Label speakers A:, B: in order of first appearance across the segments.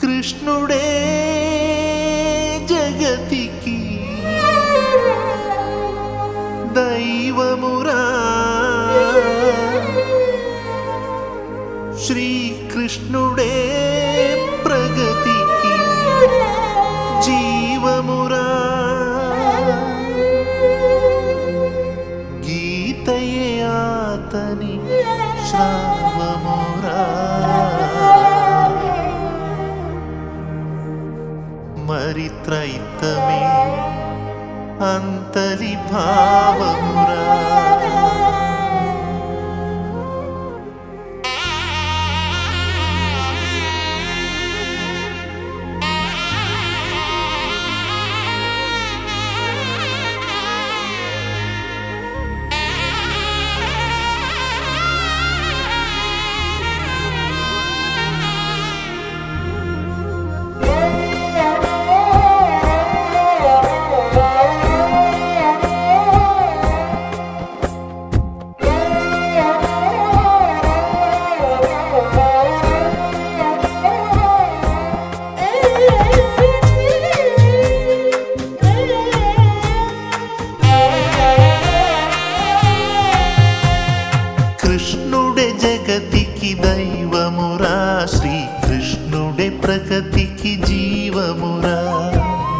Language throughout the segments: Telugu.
A: కృష్ణుడే జగతికి దైవమురా శ్రీకృష్ణుడే त्रैतमे अन्तलिभावमुरा। జీవమురా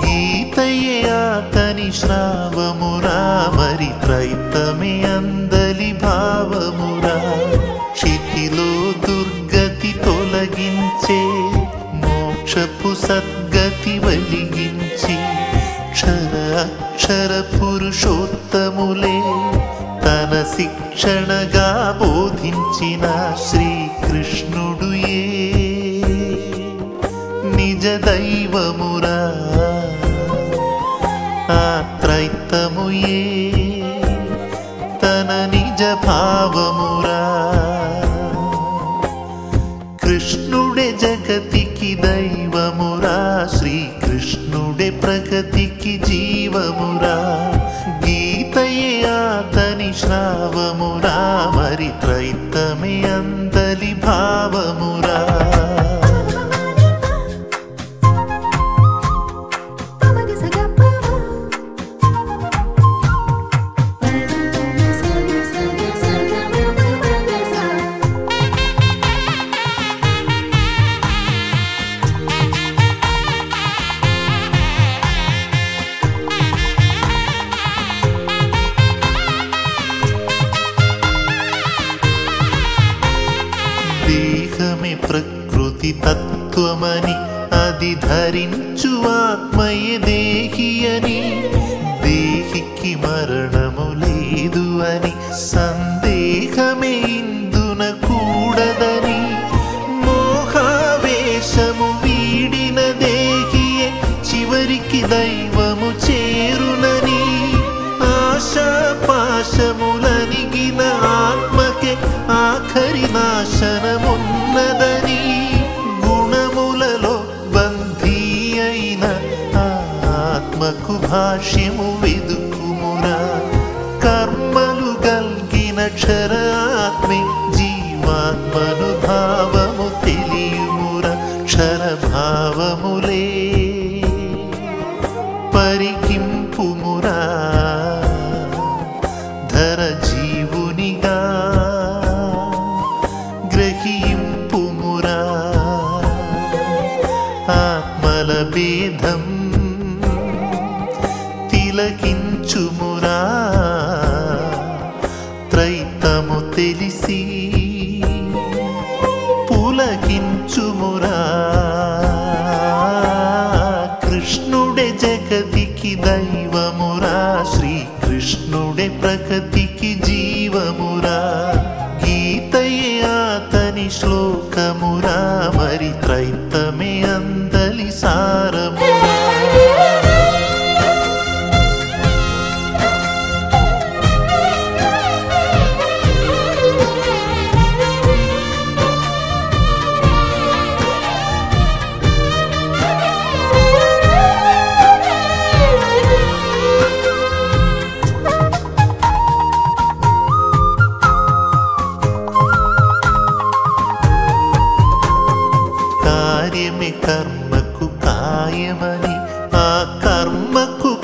A: గీతయే అతని శ్రావమురా మరి త్రైతమే అందలి భావమురా. క్షితిలో దుర్గతి తొలగించే మోక్షపు సద్గతి వలిగించి క్షర అక్షర పురుషోత్తములే తన శిక్షణగా బోధించిన శ్రీకృష్ణుడు నిజ దైవమురా ఆ త్రైతము తన నిజ భావమురా కృష్ణుడే జగతికి దైవమురా. శ్రీకృష్ణుడే ప్రగతికి జీవమురా. గీతయే అతని శ్రావమురా. మరి త్రైతమే అందలి భావమురా. దేహమే ప్రకృతి తత్వమని అది ధరించు ఆత్మయే దేహి అని దేహికి మరణము లేదు అని సందేహమే ఇందున కూడదని. మోహావేశము వీడిన దేహియే చివరికి దైవము చేరునని. ఆశాపాశము ఆఖరి నాశనమున్నదని గుణములలో బంధీ అయిన ఆత్మకు భాష్యము వెదుకుమురా కర్మలు గల్గిన క్షరాత్మి జీవాత్మను భా ఆత్మల భేదం తిలకించుమురా. త్రైతము తెలిసి పులకించుమురా. కృష్ణుడే జగతికి దైవమురా. శ్రీకృష్ణుడే ప్రగతికి జీవమురా. గీతయే అతని శ్లోకమురా. మరి త్రైత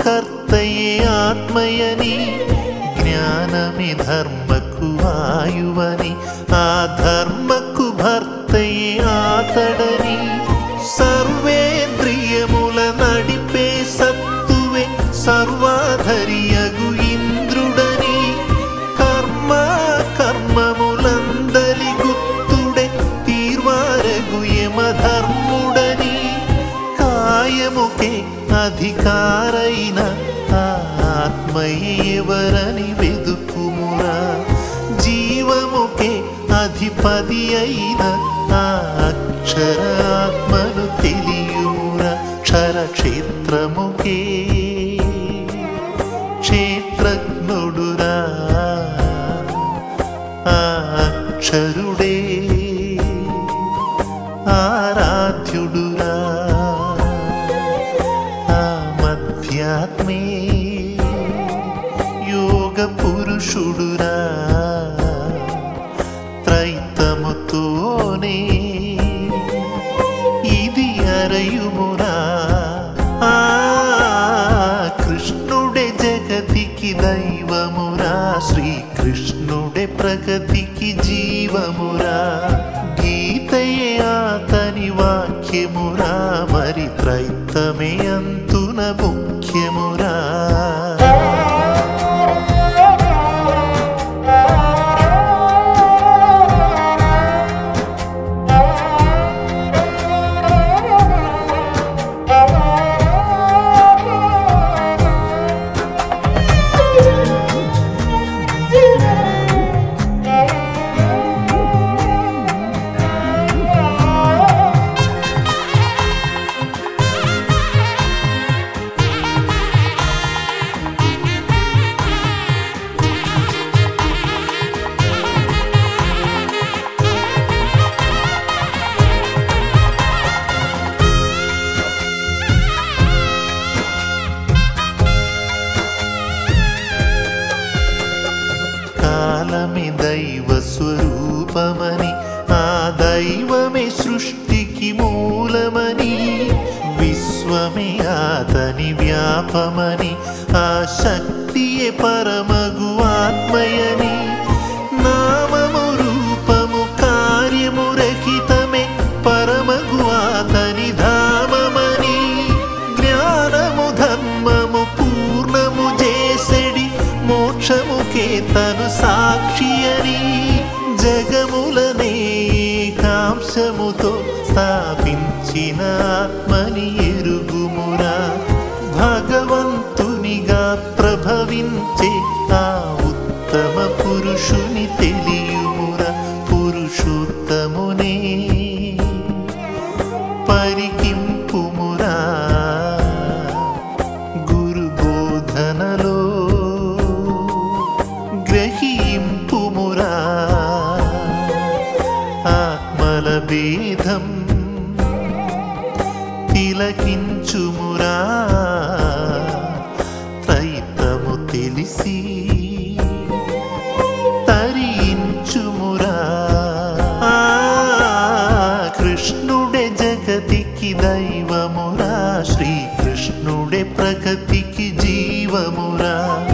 A: कर्तये आत्मयनि ज्ञानमि धर्मनि आधर्म भर्तये आतडनि। క్షేత్రముకే క్షేత్రజ్ఞుడురా. అక్షరుడే ఆరాధ్యుడురా. ఆ మధ్యాత్మే యోగ పురుషుడురా వాక్యమురా మరి త్రైత్తమే అంతున అతని వ్యాపమని ఆ శక్తియే పరమగు ఆత్మయని నామము రూపము కార్యము రహితమే పరమగు అతని ధామమని జ్ఞానము ధర్మము పూర్ణము చేసెడి మోక్షముకే తను సాక్షి అని జగములనే తరించుమురా. కృష్ణుడే జగతికి దైవమురా. శ్రీకృష్ణుడే ప్రగతికి జీవమురా.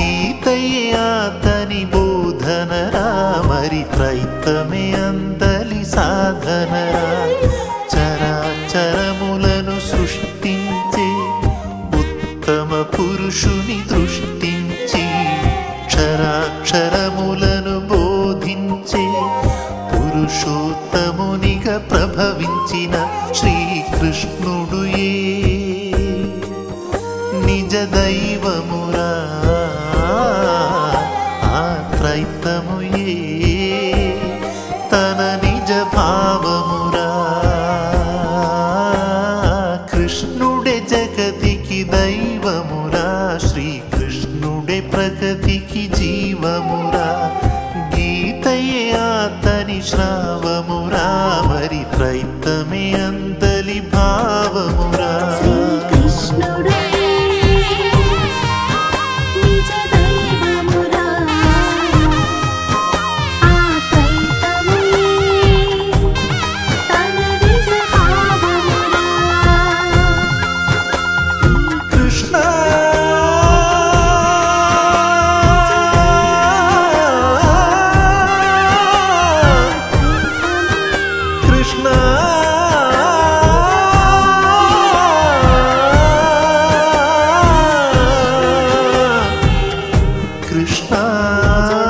A: గీతయే అతని బోధనరా. మరి త్రైతమే అందలి సాధనరా. నిజ దైవమురా. ఆ త్రైతముయే తన నిజ భావమురా. కృష్ణుడే జగతికి దైవమురా. శ్రీకృష్ణుడే ప్రగతికి జీవమురా. గీతయే అతని శ్రావమురా
B: 不
A: 走